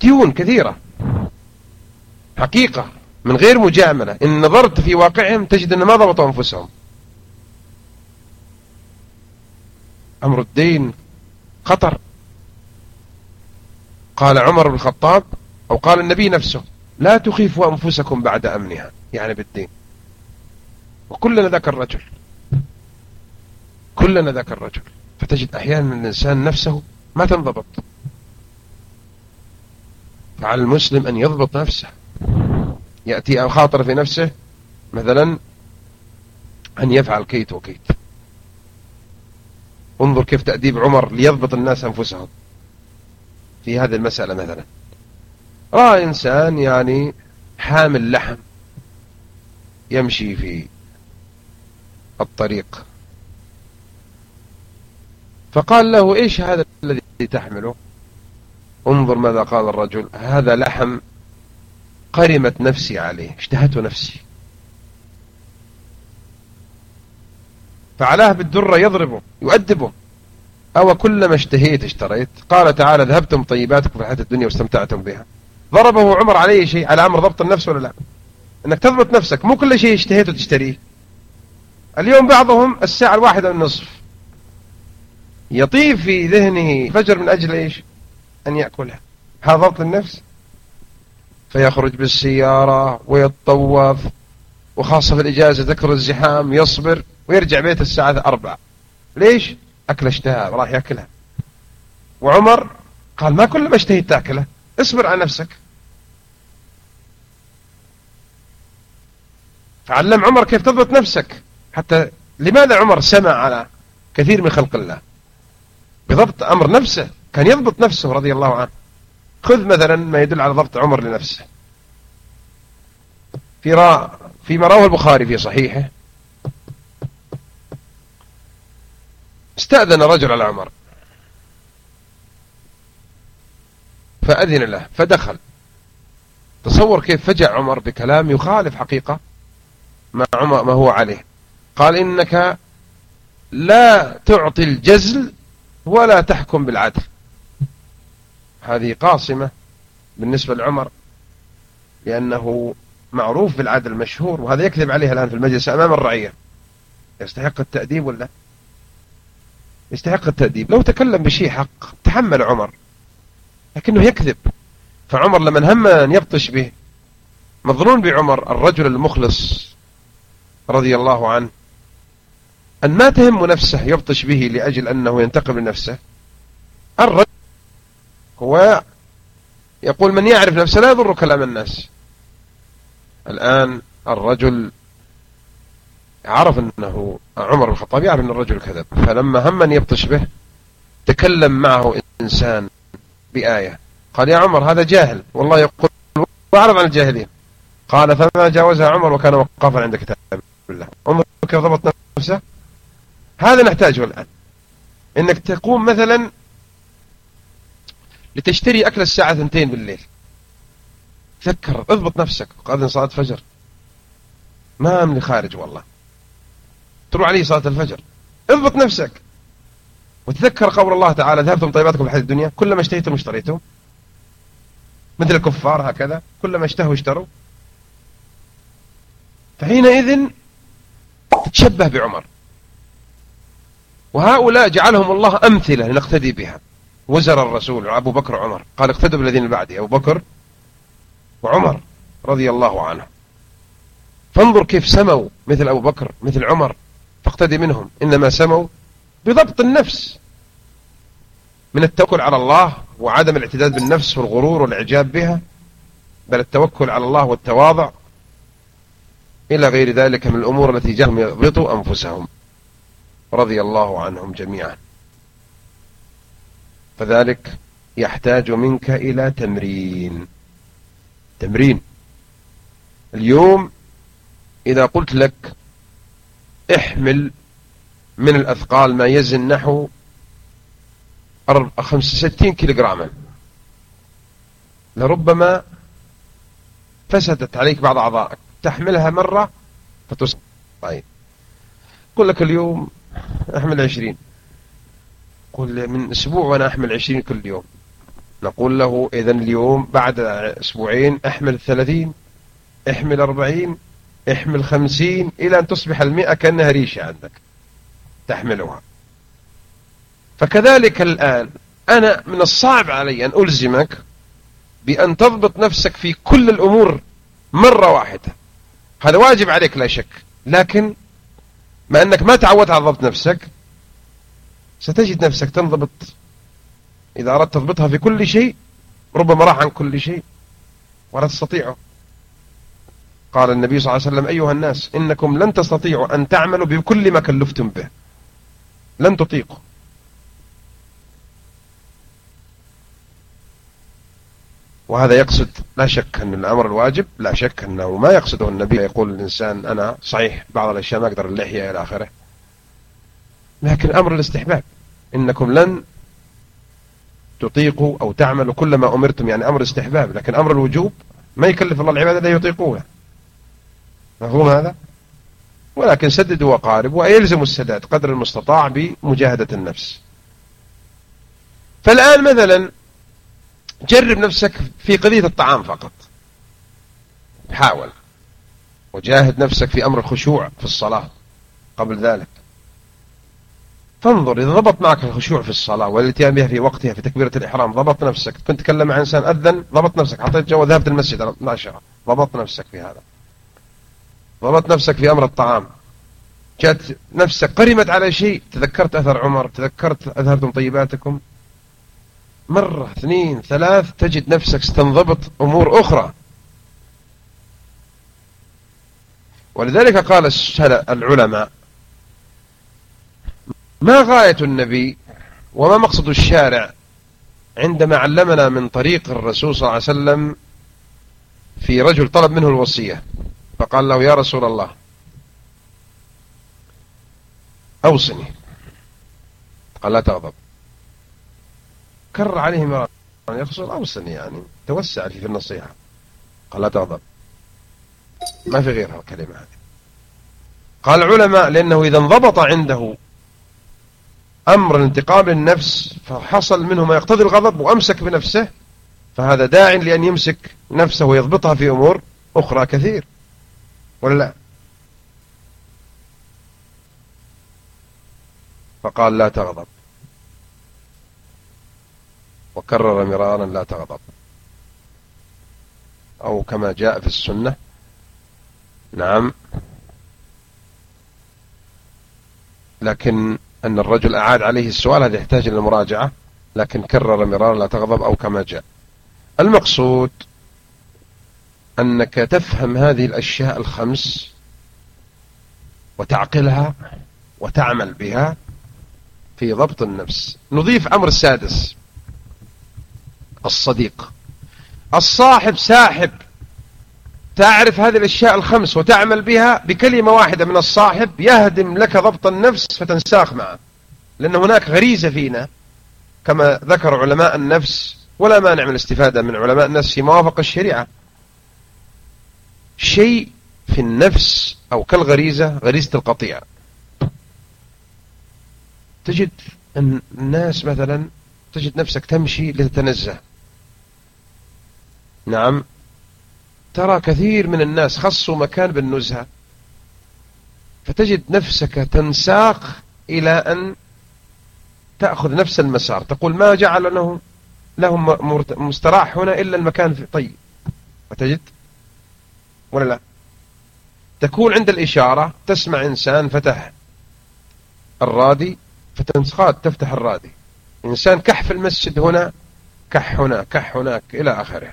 ديون كثيرة. حقيقة. من غير مجاملة. إن نظرت في واقعهم تجد أن ما ضبطوا أنفسهم. أمر الدين خطر. قال عمر بن الخطاب أو قال النبي نفسه لا تخيفوا أنفسكم بعد أمنها. يعني بالدين. وكلنا ذاك الرجل. كلنا ذاك الرجل. فتجد أحيانا الإنسان نفسه ما تنضبط. فعلى المسلم أن يضبط نفسه. يأتي خاطر في نفسه مثلا أن يفعل كيت وكيت. انظر كيف تأديب عمر ليضبط الناس أنفسهم. في هذه المسألة مثلا. رأى إنسان يعني حامل لحم يمشي في الطريق. فقال له إيش هذا الذي تحمله؟ انظر ماذا قال الرجل. هذا لحم قرمت نفسي عليه. اشتهته نفسي. فعلاه بالدرة يضربه يؤدبه. أو كلما اشتهيت اشتريت. قال تعالى ذهبتم طيباتكم في الحياة الدنيا واستمتعتم بها. ضربه عمر عليه شيء على أمر ضبط النفس ولا لا؟ أنك تضبط نفسك مو كل شيء اشتهيته تشتريه اليوم بعضهم الساعة الواحدة والنصف. يطيب في ذهنه فجر من أجل إيش؟ أن يأكلها هذا ضبط النفس؟ فيخرج بالسيارة ويتطوف وخاصة في الإجازة ذكر الزحام يصبر ويرجع بيت الساعة أربعة. ليش؟ أكل اشتهى راح يأكلها. وعمر قال ما كل ما اشتهيت تأكله اصبر على نفسك. فعلم عمر كيف تضبط نفسك. حتى لماذا عمر سمع على كثير من خلق الله؟ بضبط أمر نفسه. كان يضبط نفسه رضي الله عنه. خذ مثلا ما يدل على ضبط عمر لنفسه. في را فيما رواه البخاري في صحيحه. استأذن رجل على عمر. فأذن له فدخل. تصور كيف فجأ عمر بكلام يخالف حقيقة ما, عمر ما هو عليه. قال إنك لا تعطي الجزل ولا تحكم بالعدل. هذه قاصمة بالنسبة لعمر لأنه معروف بالعدل مشهور وهذا يكذب عليه الآن في المجلس أمام الرعية. يستحق التأديب ولا يستحق التأديب. لو تكلم بشيء حق تحمل عمر لكنه يكذب. فعمر لما هم أن يبطش به مظنون بعمر الرجل المخلص رضي الله عنه. أن ما تهم نفسه يبطش به لأجل أنه ينتقم لنفسه الرجل هو يقول من يعرف نفسه لا يضر كلام الناس. الآن الرجل عرف أنه عمر بن الخطاب يعرف أن الرجل كذب فلما هم أن يبطش به تكلم معه إنسان بآية. قال يا عمر هذا جاهل والله يقول وأعرض عن الجاهلية قال فما جاوزها عمر وكان وقافا عند كتاب الله. انظر كيف ضبط نفسه. هذا نحتاجه الآن. إنك تقوم مثلا لتشتري أكل الساعة ثنتين بالليل. تذكر اضبط نفسك. وقاذن صلاة فجر ما أملي خارج والله. تروح عليه صلاة الفجر. اضبط نفسك. وتذكر قول الله تعالى ذهبتم طيباتكم في الحياة الدنيا. كلما اشتهيتم اشتريتم. مثل الكفار هكذا. كلما اشتهوا اشتروا. فحينئذ تتشبه بعمر. وهؤلاء جعلهم الله أمثلة لنقتدي بها. وزر الرسول أبو بكر وعمر. قال اقتدوا بالذين بعدي أبو بكر وعمر رضي الله عنه. فانظر كيف سموا مثل أبو بكر مثل عمر. فاقتدي منهم. إنما سموا بضبط النفس. من التوكل على الله وعدم الاعتداد بالنفس والغرور والإعجاب بها بل التوكل على الله والتواضع إلى غير ذلك من الأمور التي جاءهم يضبطوا أنفسهم. رضي الله عنهم جميعا. فذلك يحتاج منك إلى تمرين. تمرين. اليوم إذا قلت لك احمل من الأثقال ما يزن نحو 65 كيلوغراما. لربما فسدت عليك بعض أعضائك. تحملها مرة فتصبح طيب. قل لك اليوم أحمل 20 قل من أسبوع وأنا أحمل 20 كل يوم. نقول له إذا اليوم بعد أسبوعين أحمل 30 أحمل 40 أحمل 50 إلى أن تصبح المئة كأنها ريشة عندك. تحملها. فكذلك الآن أنا من الصعب علي أن ألزمك بأن تضبط نفسك في كل الأمور مرة واحدة. هذا واجب عليك لا شك. لكن ما أنك ما تعودت على ضبط نفسك ستجد نفسك تنضبط. إذا أردت تضبطها في كل شيء ربما راح عن كل شيء ولا تستطيعه. قال النبي صلى الله عليه وسلم أيها الناس إنكم لن تستطيعوا أن تعملوا بكل ما كلفتم به. لن تطيقوا. وهذا يقصد لا شك أن الأمر الواجب لا شك أنه ما يقصده النبي يقول الإنسان أنا صحيح بعض الأشياء ما أقدر اللحية إلى آخره. لكن أمر الاستحباب. إنكم لن تطيقوا أو تعملوا كل ما أمرتم يعني أمر استحباب لكن أمر الوجوب ما يكلف الله العبادة لا يطيقونه. مفهوم هذا؟ ولكن سددوا وقاربوا ويلزم السداد قدر المستطاع بمجاهدة النفس. فالآن مثلا جرب نفسك في قضية الطعام فقط. حاول. وجاهد نفسك في أمر الخشوع في الصلاة قبل ذلك. فانظر إذا ضبط معك الخشوع في الصلاة والاتيان بها في وقتها في تكبيرة الإحرام ضبط نفسك. كنت تكلم مع إنسان أذن ضبط نفسك. حطيت جو ذهبت المسجد 12 ضبط نفسك في هذا. ضبط نفسك في أمر الطعام. جات نفسك قرمت على شيء. تذكرت أثر عمر تذكرت أثرتم طيباتكم. مرة اثنين ثلاث تجد نفسك ستنضبط أمور أخرى. ولذلك قال العلماء ما غاية النبي وما مقصد الشارع عندما علمنا من طريق الرسول صلى الله عليه وسلم في رجل طلب منه الوصية فقال له يا رسول الله أوصني. قال لا تغضب. كرر عليه مرة يا رسول أوصني يعني. توسع في النصيحة. قال لا تغضب. ما في غيرها الكلمة هذه. قال العلماء لأنه إذا انضبط عنده أمر الانتقام للنفس فحصل منه ما يقتضي الغضب وأمسك بنفسه فهذا داع لأن يمسك نفسه ويضبطها في أمور أخرى كثير. ولا لا؟ فقال لا تغضب. وكرر مرارا لا تغضب. أو كما جاء في السنة. نعم. لكن أن الرجل أعاد عليه السؤال هذا يحتاج إلى المراجعة لكن كرر مرارا لا تغضب أو كما جاء. المقصود أنك تفهم هذه الأشياء الخمس وتعقلها وتعمل بها في ضبط النفس. نضيف أمر السادس الصديق. الصاحب ساحب. تعرف هذه الأشياء الخمس وتعمل بها بكلمة واحدة من الصاحب يهدم لك ضبط النفس فتنساخ معه. لأن هناك غريزة فينا كما ذكر علماء النفس ولا مانع من الاستفادة من علماء النفس في موافق الشريعة. شيء في النفس أو كالغريزة غريزة القطيع. تجد الناس مثلا تجد نفسك تمشي لتتنزه. نعم. ترى كثير من الناس خصوا مكان بالنزهة. فتجد نفسك تنساق إلى أن تأخذ نفس المسار. تقول ما جعل له لهم مستراح هنا إلا المكان في طيب. فتجد ولا لا؟ تكون عند الإشارة تسمع إنسان فتح الرادي فتنسخات تفتح الرادي. إنسان كح في المسجد هنا كح هنا كح هناك إلى آخره.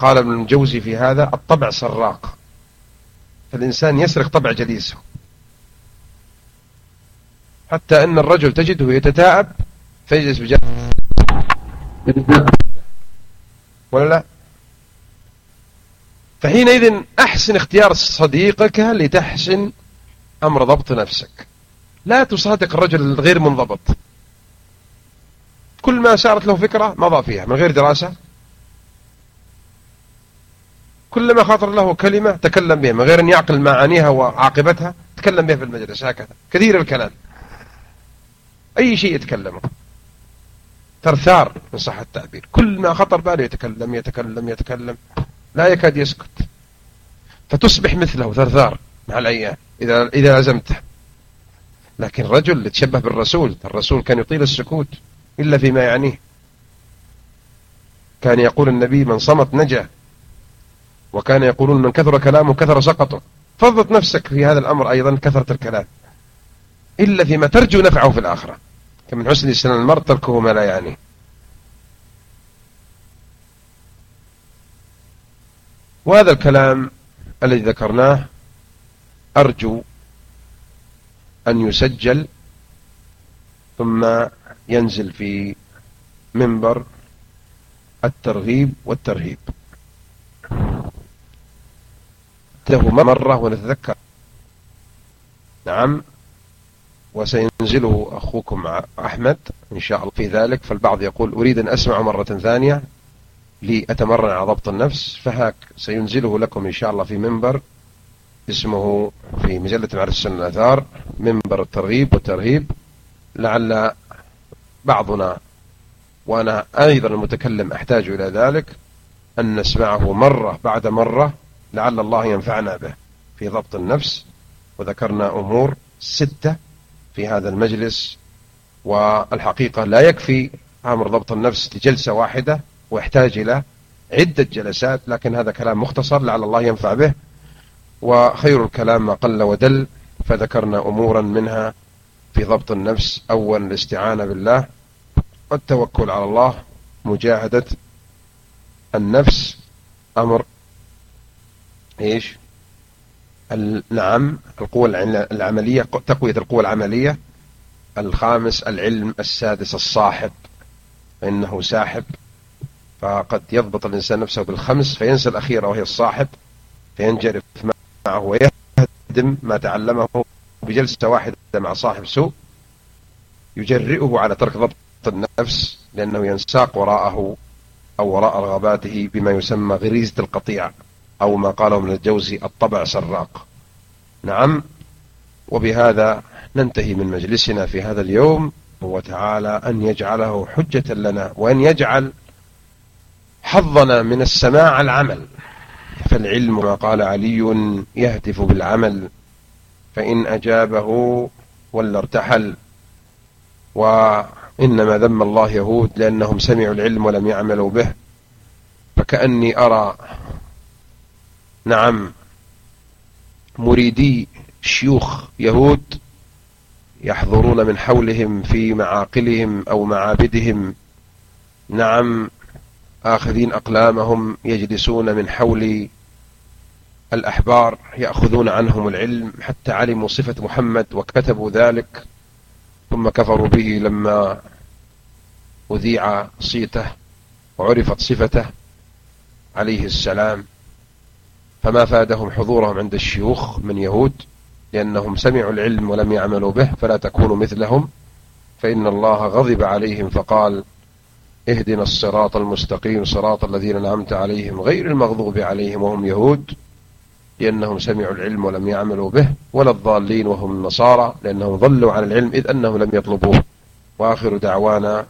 قال ابن الجوزي في هذا الطبع سراق. فالإنسان يسرق طبع جليسه. حتى أن الرجل تجده يتتاءب فيجلس بجانب ولا لا؟ فحينئذ أحسن اختيار صديقك لتحسن أمر ضبط نفسك. لا تصادق الرجل الغير منضبط. كل ما سارت له فكرة مضى فيها من غير دراسة. كلما خاطر له كلمة تكلم بها من غير أن يعقل معانيها وعاقبتها تكلم بها في المجلس هكذا. كثير الكلام. أي شيء يتكلمه. ثرثار من صح التعبير. كل ما خطر باله يتكلم يتكلم يتكلم. لا يكاد يسكت. فتصبح مثله ثرثار مع الأيام إذا, إذا لزمته لكن رجل يتشبه بالرسول الرسول كان يطيل السكوت إلا فيما يعنيه. كان يقول النبي من صمت نجا وكان يقولون من كثر كلامه كثر سقطه. فضت نفسك في هذا الأمر أيضا كثرة الكلام. إلا فيما ترجو نفعه في الآخرة. كمن حسن سنة المرء تركه ما لا يعنيه. وهذا الكلام الذي ذكرناه أرجو أن يسجل ثم ينزل في منبر الترغيب والترهيب. له مرة ونتذكر. نعم. وسينزله أخوكم أحمد إن شاء الله في ذلك. فالبعض يقول أريد أن أسمع مرة ثانية لأتمرن على ضبط النفس. فهاك سينزله لكم إن شاء الله في منبر اسمه في مجلة معرفة السنة الأثار منبر الترغيب والترهيب. لعل بعضنا وأنا أيضا المتكلم أحتاج إلى ذلك أن نسمعه مرة بعد مرة لعل الله ينفعنا به. في ضبط النفس وذكرنا أمور ستة في هذا المجلس والحقيقة لا يكفي أمر ضبط النفس لجلسة واحدة ويحتاج إلى عدة جلسات لكن هذا كلام مختصر لعل الله ينفع به. وخير الكلام ما قل ودل فذكرنا أمورا منها في ضبط النفس. أولا الاستعانة بالله والتوكل على الله مجاهدة النفس أمر إيش؟ نعم القوة العملية تقوية القوة العملية. الخامس العلم السادس الصاحب. فإنه ساحب. فقد يضبط الإنسان نفسه بالخمس فينسى الأخيرة وهي الصاحب. فينجرف معه ويهدم ما تعلمه بجلسة واحدة مع صاحب سوء. يجرئه على ترك ضبط النفس لأنه ينساق وراءه أو وراء رغباته بما يسمى غريزة القطيع. أو ما قاله ابن الجوزي الطبع سراق. نعم وبهذا ننتهي من مجلسنا في هذا اليوم. هو تعالى أن يجعله حجة لنا وأن يجعل حظنا من السماع العمل. فالعلم ما قال علي يهتف بالعمل فإن أجابه ولا ارتحل. وإنما ذم الله يهود لأنهم سمعوا العلم ولم يعملوا به. فكأني أرى نعم. مريدي شيوخ يهود يحضرون من حولهم في معاقلهم أو معابدهم. نعم آخذين أقلامهم يجلسون من حول الأحبار يأخذون عنهم العلم حتى علموا صفة محمد وكتبوا ذلك. ثم كفروا به لما أذيع صيته وعرفت صفته عليه السلام. فما فادهم حضورهم عند الشيوخ من يهود لأنهم سمعوا العلم ولم يعملوا به فلا تكونوا مثلهم. فإن الله غضب عليهم فقال اهدنا الصراط المستقيم صراط الذين نعمت عليهم غير المغضوب عليهم وهم يهود لأنهم سمعوا العلم ولم يعملوا به ولا الضالين وهم النصارى لأنهم ضلوا عن العلم إذ أنهم لم يطلبوه. وآخر دعوانا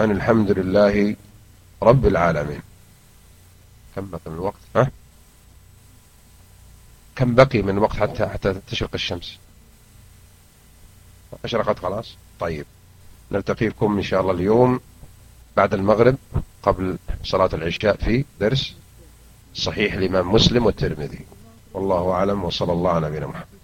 أن الحمد لله رب العالمين. كم من الوقت ها؟ كم بقي من الوقت حتى حتى تشرق الشمس؟ أشرقت خلاص؟ طيب. نلتقيكم إن شاء الله اليوم بعد المغرب قبل صلاة العشاء في درس صحيح الإمام مسلم والترمذي. والله أعلم وصلى الله على نبينا محمد.